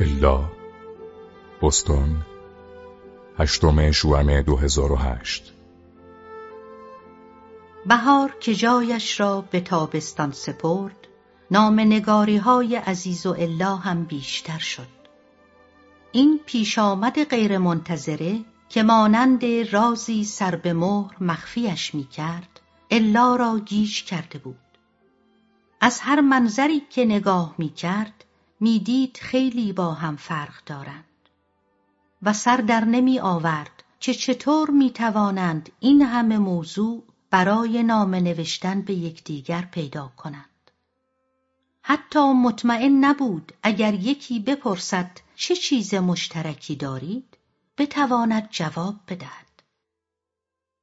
الا بستون هشتم شوام 2008 بهار که جایش را به تابستان سپرد نام نگاری های عزیز و الا هم بیشتر شد. این پیش آمد غیر منتظره که مانند رازی سر به مهر مخفیش می کرد الا را گیج کرده بود. از هر منظری که نگاه می کرد می دید خیلی با هم فرق دارند. و سر در نمی آورد که چطور می توانند این همه موضوع برای نام نوشتن به یکدیگر پیدا کنند. حتی مطمئن نبود اگر یکی بپرسد چه چیز مشترکی دارید بتواند جواب بدهد.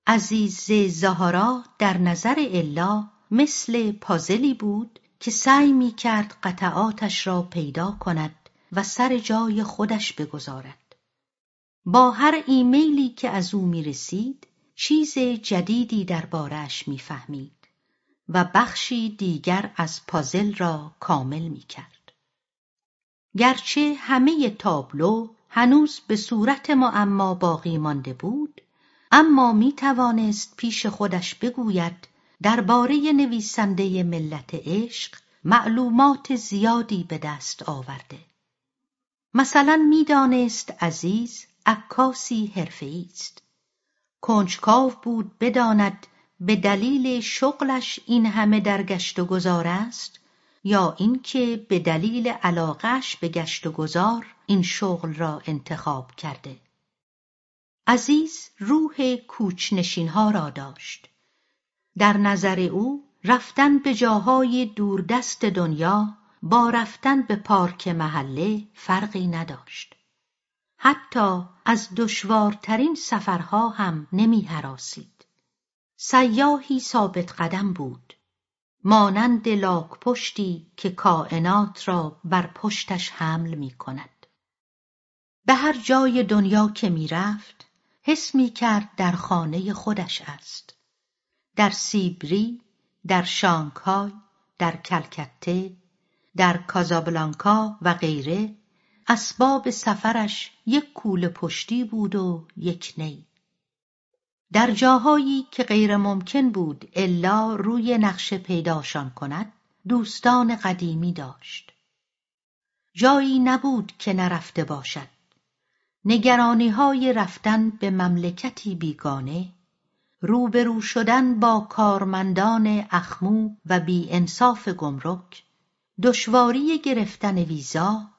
عزیز زهارا در نظر الا مثل پازلی بود که سعی می کرد قطعاتش را پیدا کند و سر جای خودش بگذارد با هر ایمیلی که از او می رسید چیز جدیدی دربارهاش می‌فهمید و بخشی دیگر از پازل را کامل می کرد. گرچه همه تابلو هنوز به صورت معما باقی مانده بود اما می توانست پیش خودش بگوید درباره نویسنده ملت عشق معلومات زیادی به دست آورده. مثلا می‌دانست عزیز عکاسی حرفهای است. کنجکاو بود بداند به دلیل شغلش این همه در گشت و گذار است یا اینکه به دلیل علاقش به گشت و گذار این شغل را انتخاب کرده. عزیز روح کوچنشین ها را داشت. در نظر او رفتن به جاهای دوردست دنیا با رفتن به پارک محله فرقی نداشت حتی از دشوارترین سفرها هم نمی هراسید. سیاهی ثابت قدم بود مانند لاک پشتی که کائنات را بر پشتش حمل می کند. به هر جای دنیا که می رفت حس می کرد در خانه خودش است. در سیبری، در شانگهای، در کلکته، در کازابلانکا و غیره اسباب سفرش یک کوله پشتی بود و یک نی. در جاهایی که غیر ممکن بود الا روی نقشه پیداشان کند دوستان قدیمی داشت. جایی نبود که نرفته باشد. نگرانی های رفتن به مملکتی بیگانه روبرو شدن با کارمندان اخمو و بی انصاف گمرک دشواری گرفتن ویزا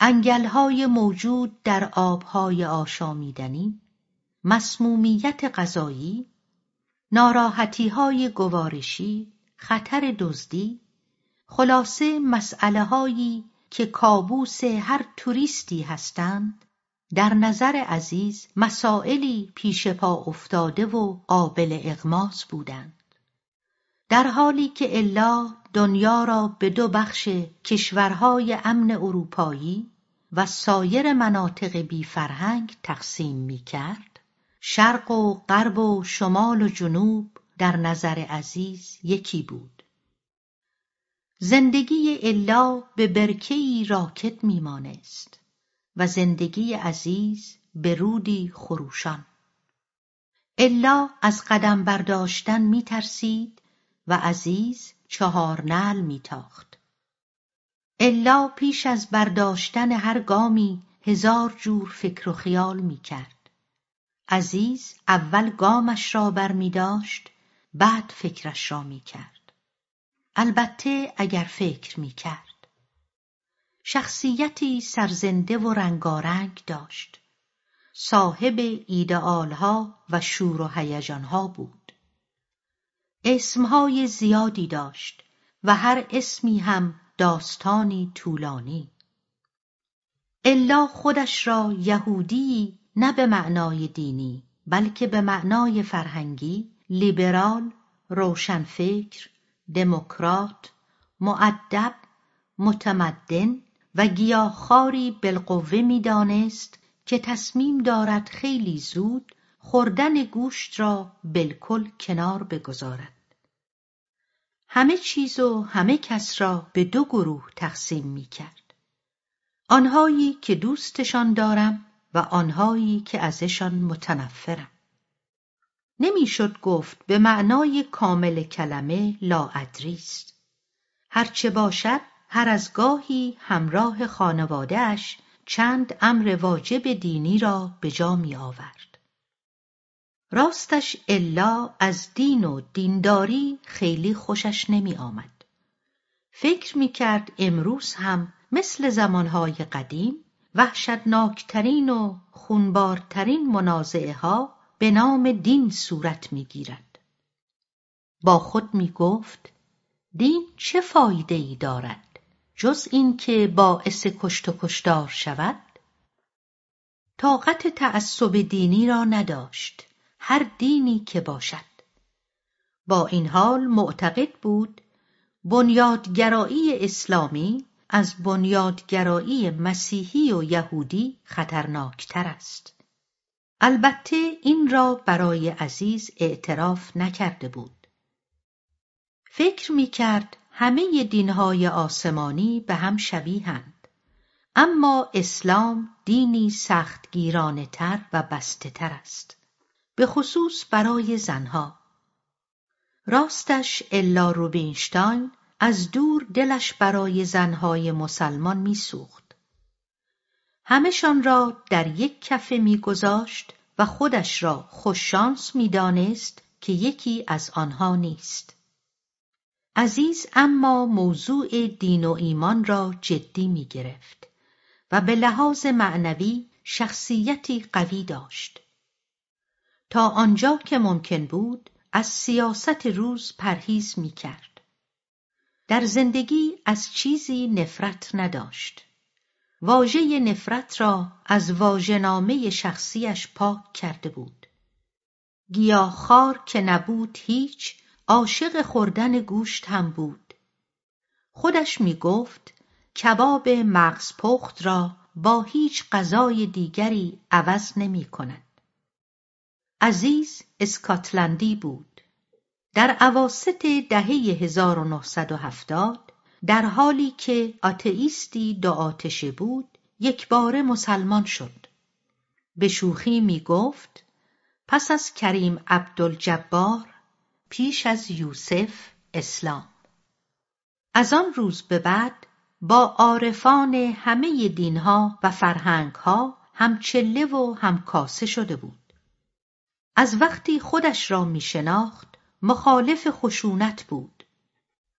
انگلهای موجود در آبهای آشامیدنی مسمومیت غذایی ناراحتیهای گوارشی خطر دزدی خلاصه مسئله هایی که کابوس هر توریستی هستند در نظر عزیز مسائلی پیش پا افتاده و قابل اغماس بودند. در حالی که الا دنیا را به دو بخش کشورهای امن اروپایی و سایر مناطق بی فرهنگ تقسیم می کرد شرق و غرب و شمال و جنوب در نظر عزیز یکی بود. زندگی الا به برکهای راکت میمانست و زندگی عزیز به رودی خروشان. الا از قدم برداشتن میترسید و عزیز چهار نعل میتاخت. الا پیش از برداشتن هر گامی هزار جور فکر و خیال می‌کرد. عزیز اول گامش را برمیداشت بعد فکرش را می‌کرد. البته اگر فکر می‌کرد. شخصیتی سرزنده و رنگارنگ داشت. صاحب ایدئالها و شور و هیجانها بود. اسمهای زیادی داشت و هر اسمی هم داستانی طولانی. الا خودش را یهودی نه به معنای دینی بلکه به معنای فرهنگی لیبرال روشنفکر دموکرات معدب متمدن و گیاهخواری بالقوه می‌دانست که تصمیم دارد خیلی زود خوردن گوشت را بالکل کنار بگذارد. همه چیز و همه کس را به دو گروه تقسیم می کرد. آنهایی که دوستشان دارم و آنهایی که ازشان متنفرم. نمی‌شد گفت به معنای کامل کلمه لاادری است هرچه باشد هر از گاهی همراه خانوادهاش چند امر واجب دینی را به جا می آورد. راستش الا از دین و دینداری خیلی خوشش نمی آمد. فکر می کرد امروز هم مثل زمانهای قدیم وحشتناکترین و خونبارترین منازعه ها به نام دین صورت می گیرد. با خود می گفت دین چه فایده ای دارد جز اینکه باعث کشت و کشتار شود؟ طاقت تعصب دینی را نداشت. هر دینی که باشد. با این حال معتقد بود بنیادگرایی اسلامی از بنیادگرایی مسیحی و یهودی خطرناکتر است. البته این را برای عزیز اعتراف نکرده بود. فکر می کرد همه دینهای آسمانی به هم شبیهند اما اسلام دینی سختگیرانه تر و بسته تر است. به خصوص برای زنها. راستش الا روبینشتاین از دور دلش برای زنهای مسلمان میسوخت. همشان را در یک کفه میگذاشت و خودش را خوششانس می‌دانست که یکی از آنها نیست. عزیز اما موضوع دین و ایمان را جدی می گرفت و به لحاظ معنوی شخصیتی قوی داشت. تا آنجا که ممکن بود از سیاست روز پرهیز می کرد در زندگی از چیزی نفرت نداشت. واژه نفرت را از واژهنامه شخصیش پاک کرده بود. گیاهخوار که نبود هیچ عاشق خوردن گوشت هم بود خودش می گفت کباب مغز پخت را با هیچ غذای دیگری عوض نمی کند. عزیز اسکاتلندی بود. در عواست دهه 1970 در حالی که آتئیستی دو آتشه بود یک بار مسلمان شد. به شوخی می گفت پس از کریم عبدالجبار پیش از یوسف اسلام. از آن روز به بعد با عارفان همه دینها و فرهنگها هم چله و هم کاسه شده بود. از وقتی خودش را می شناخت مخالف خشونت بود.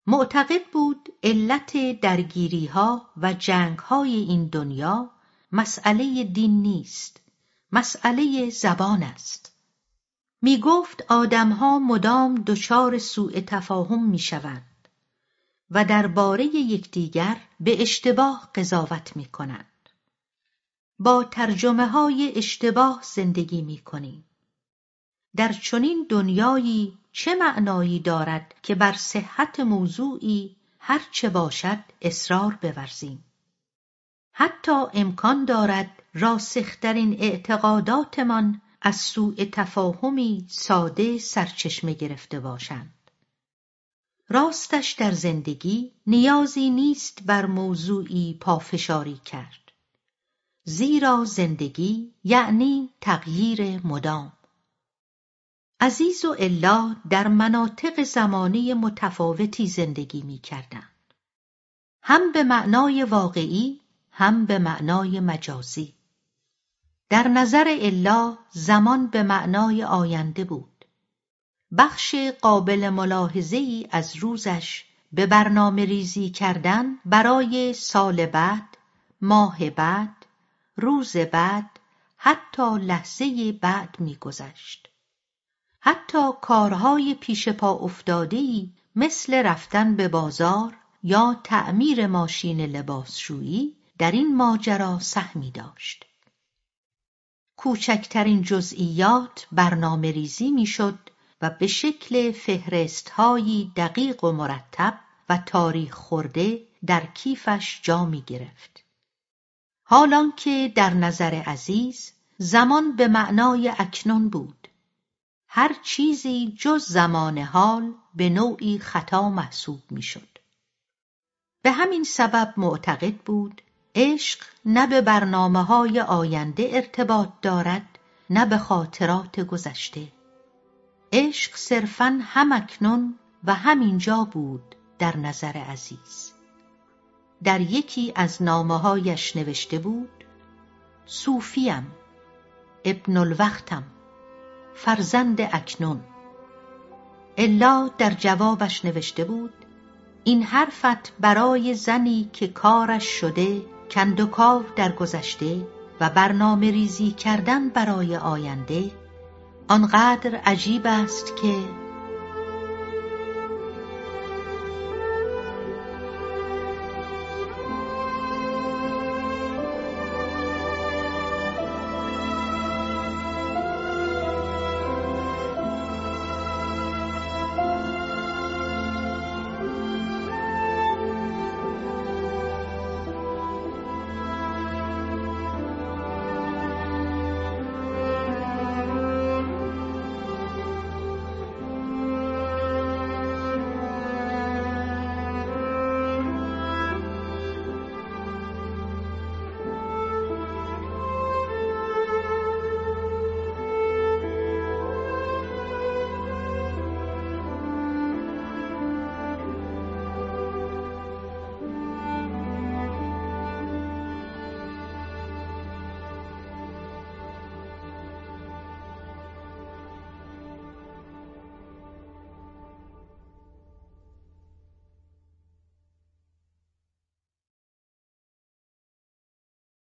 معتقد بود علت درگیریها و جنگهای این دنیا مسئله دین نیست مسئله زبان است. می گفت آدمها مدام دچار سوء تفاهم می شوند و درباره یکدیگر به اشتباه قضاوت می کنند. با ترجمه های اشتباه زندگی می کنیم. در چنین دنیایی چه معنایی دارد که بر صحت موضوعی هر چه باشد اصرار بورزیم حتی امکان دارد راسخترین اعتقاداتمان از سوء تفاهمی ساده سرچشمه گرفته باشند. راستش در زندگی نیازی نیست بر موضوعی پافشاری کرد. زیرا زندگی یعنی تغییر مدام. عزیز و الا در مناطق زمانی متفاوتی زندگی می کردند. هم به معنای واقعی هم به معنای مجازی. در نظر الا زمان به معنای آینده بود. بخش قابل ملاحظه ای از روزش به برنامه ریزی کردن برای سال بعد ماه بعد روز بعد حتی لحظه بعد میگذشت. حتی کارهای پیش پا افتاده ای مثل رفتن به بازار یا تعمیر ماشین لباسشویی در این ماجرا سهمی داشت. کوچکترین جزئیات برنامه ریزی می‌شد و به شکل فهرستهایی دقیق و مرتب و تاریخ خورده در کیفش جا می گرفت. حالان که در نظر عزیز زمان به معنای اکنون بود. هر چیزی جز زمان حال به نوعی خطا محسوب می‌شد. به همین سبب معتقد بود عشق نه به برنامه های آینده ارتباط دارد نه به خاطرات گذشته. عشق صرفا همکنون و همینجا بود در نظر عزیز. در یکی از نامههایش نوشته بود صوفیم ابن الوقتم فرزند اکنون. الا در جوابش نوشته بود این حرفت برای زنی که کارش شده کندوکاو در گذشته و برنامه ریزی کردن برای آینده آنقدر عجیب است که